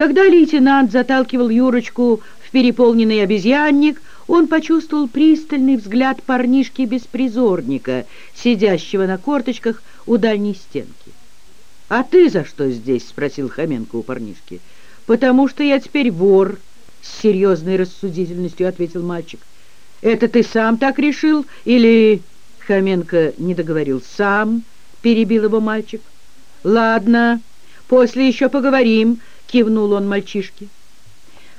Когда лейтенант заталкивал Юрочку в переполненный обезьянник, он почувствовал пристальный взгляд парнишки-беспризорника, сидящего на корточках у дальней стенки. «А ты за что здесь?» — спросил Хоменко у парнишки. «Потому что я теперь вор», — с серьезной рассудительностью ответил мальчик. «Это ты сам так решил или...» Хоменко не договорил. «Сам?» — перебил его мальчик. «Ладно, после еще поговорим», кивнул он мальчишке.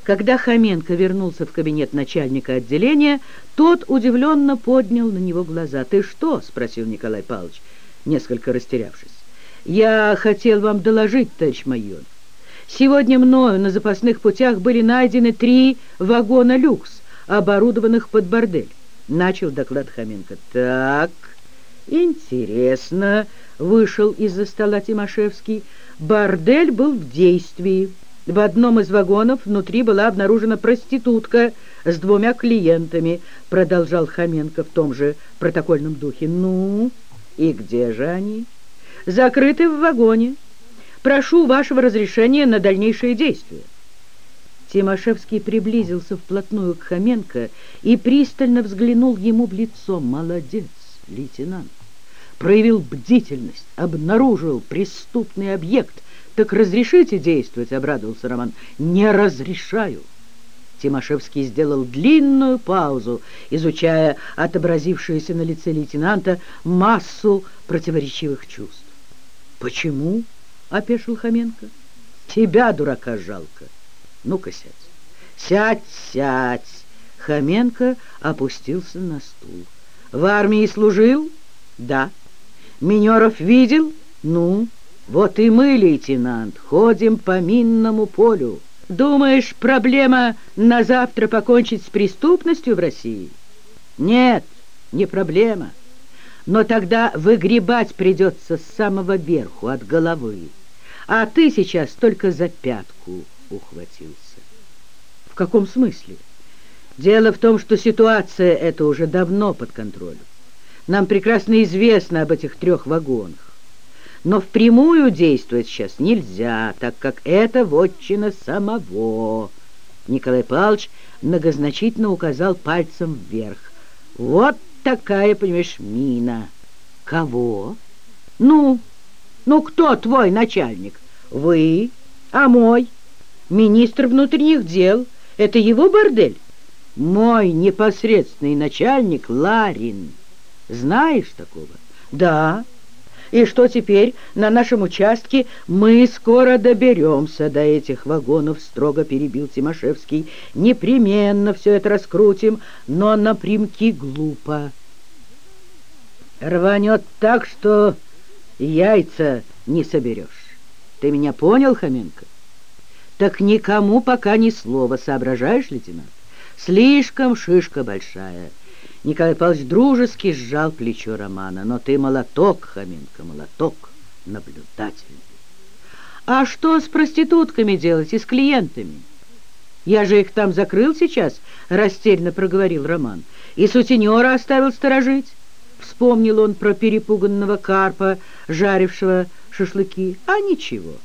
Когда Хоменко вернулся в кабинет начальника отделения, тот удивленно поднял на него глаза. «Ты что?» — спросил Николай Павлович, несколько растерявшись. «Я хотел вам доложить, товарищ майор. Сегодня мною на запасных путях были найдены три вагона «Люкс», оборудованных под бордель. Начал доклад Хоменко. «Так, интересно», — вышел из-за стола Тимошевский, — Бордель был в действии. В одном из вагонов внутри была обнаружена проститутка с двумя клиентами, продолжал Хоменко в том же протокольном духе. Ну, и где же они? Закрыты в вагоне. Прошу вашего разрешения на дальнейшие действия. Тимошевский приблизился вплотную к Хоменко и пристально взглянул ему в лицо. «Молодец, лейтенант! Проявил бдительность, обнаружил преступный объект. Так разрешите действовать, обрадовался Роман. Не разрешаю. Тимошевский сделал длинную паузу, изучая отобразившуюся на лице лейтенанта массу противоречивых чувств. «Почему?» — опешил Хоменко. «Тебя, дурака, жалко. Ну-ка сядь. Сядь, сядь!» Хоменко опустился на стул. «В армии служил?» «Да». Минеров видел? Ну, вот и мы, лейтенант, ходим по минному полю. Думаешь, проблема на завтра покончить с преступностью в России? Нет, не проблема. Но тогда выгребать придется с самого верху, от головы. А ты сейчас только за пятку ухватился. В каком смысле? Дело в том, что ситуация эта уже давно под контролем. Нам прекрасно известно об этих трех вагонах. Но впрямую действовать сейчас нельзя, так как это вотчина самого. Николай Павлович многозначительно указал пальцем вверх. Вот такая, понимаешь, мина. Кого? Ну, ну кто твой начальник? Вы, а мой? Министр внутренних дел. Это его бордель? Мой непосредственный начальник Ларин. Знаешь такого? Да. И что теперь на нашем участке? Мы скоро доберемся до этих вагонов, строго перебил Тимошевский. Непременно все это раскрутим, но напрямки глупо. Рванет так, что яйца не соберешь. Ты меня понял, Хоменко? Так никому пока ни слова, соображаешь, лейтенант? Слишком шишка большая. Николай Павлович дружески сжал плечо Романа. «Но ты молоток, Хоменко, молоток, наблюдательный». «А что с проститутками делать и с клиентами?» «Я же их там закрыл сейчас», — растерянно проговорил Роман. «И сутенера оставил сторожить». Вспомнил он про перепуганного карпа, жарившего шашлыки. «А ничего».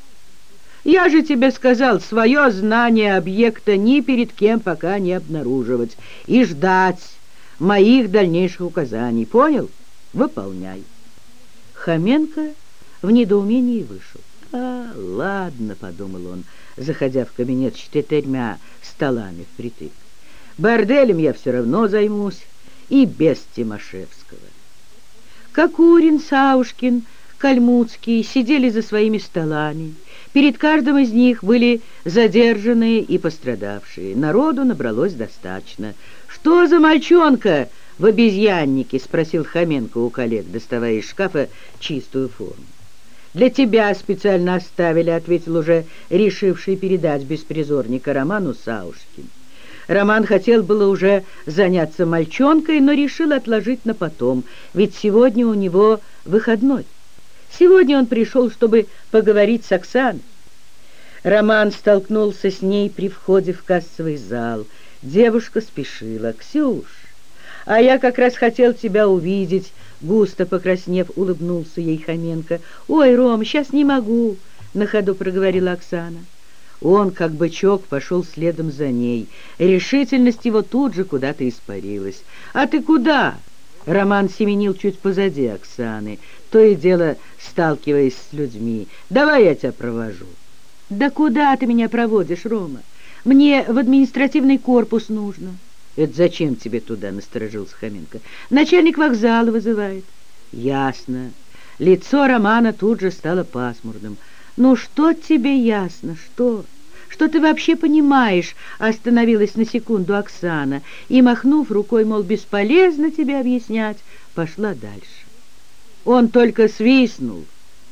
«Я же тебе сказал, свое знание объекта ни перед кем пока не обнаруживать и ждать» моих дальнейших указаний. Понял? Выполняй. Хоменко в недоумении вышел. «А, ладно», — подумал он, заходя в кабинет с четырьмя столами впритык. «Борделем я все равно займусь, и без Тимошевского». Кокурин, Саушкин, Кальмуцкий сидели за своими столами. Перед каждым из них были задержанные и пострадавшие. Народу набралось достаточно — «Что за мальчонка в обезьяннике?» — спросил Хоменко у коллег, доставая из шкафа чистую форму. «Для тебя специально оставили», — ответил уже решивший передать беспризорника Роману Саушкин. Роман хотел было уже заняться мальчонкой, но решил отложить на потом, ведь сегодня у него выходной. Сегодня он пришел, чтобы поговорить с Оксаной. Роман столкнулся с ней при входе в кассовый зал — Девушка спешила. «Ксюш, а я как раз хотел тебя увидеть», — густо покраснев, улыбнулся ей Хоменко. «Ой, Ром, сейчас не могу», — на ходу проговорила Оксана. Он, как бычок, пошел следом за ней. Решительность его тут же куда-то испарилась. «А ты куда?» Роман семенил чуть позади Оксаны, то и дело сталкиваясь с людьми. «Давай я тебя провожу». «Да куда ты меня проводишь, Рома? Мне в административный корпус нужно». «Это зачем тебе туда?» — насторожился Хоменко. «Начальник вокзала вызывает». «Ясно». Лицо Романа тут же стало пасмурным. «Ну что тебе ясно? Что? Что ты вообще понимаешь?» Остановилась на секунду Оксана и, махнув рукой, мол, бесполезно тебе объяснять, пошла дальше. Он только свистнул,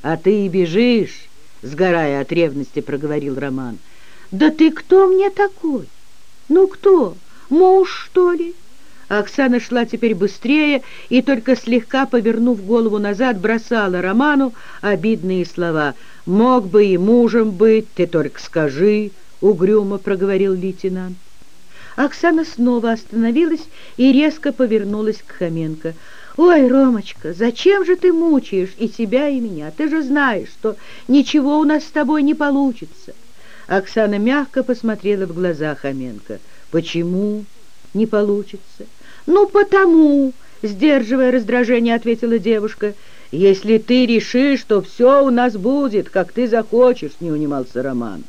а ты и бежишь, сгорая от ревности, проговорил Роман. «Да ты кто мне такой? Ну кто? Муж, что ли?» Оксана шла теперь быстрее и, только слегка повернув голову назад, бросала Роману обидные слова. «Мог бы и мужем быть, ты только скажи», — угрюмо проговорил лейтенант. Оксана снова остановилась и резко повернулась к Хоменко. «Ой, Ромочка, зачем же ты мучаешь и себя, и меня? Ты же знаешь, что ничего у нас с тобой не получится». Оксана мягко посмотрела в глаза Хоменко. «Почему не получится?» «Ну, потому!» — сдерживая раздражение, ответила девушка. «Если ты решишь, что все у нас будет, как ты захочешь», — не унимался Роман.